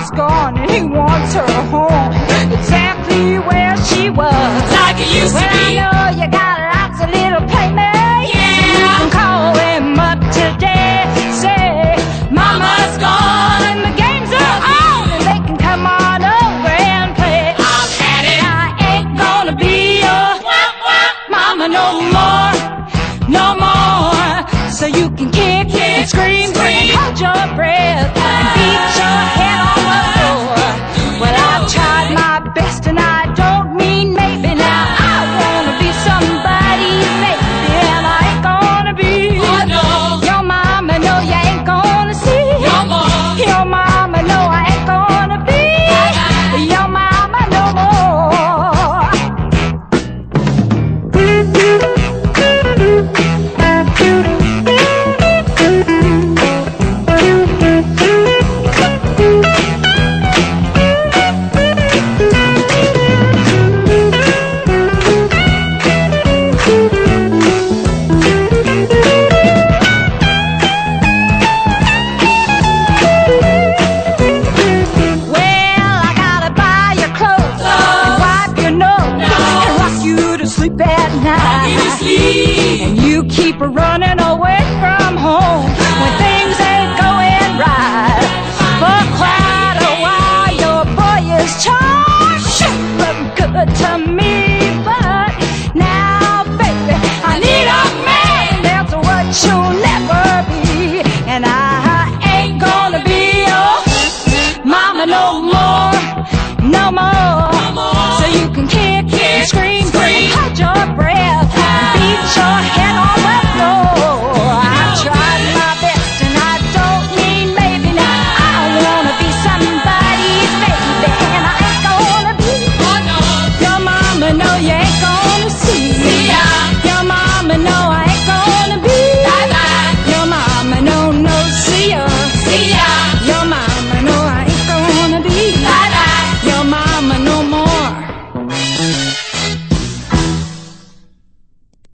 is gone and he wants her home. Exactly where she was. Like it used to be. night. And you keep running away from home when things ain't going right. For quite a while, your boy is charged, look good to me, but now, baby, I need a man. That's what you'll never be, and I ain't gonna be your mama no more, no more. So you can kick, kick, scream, scream, hide your brain.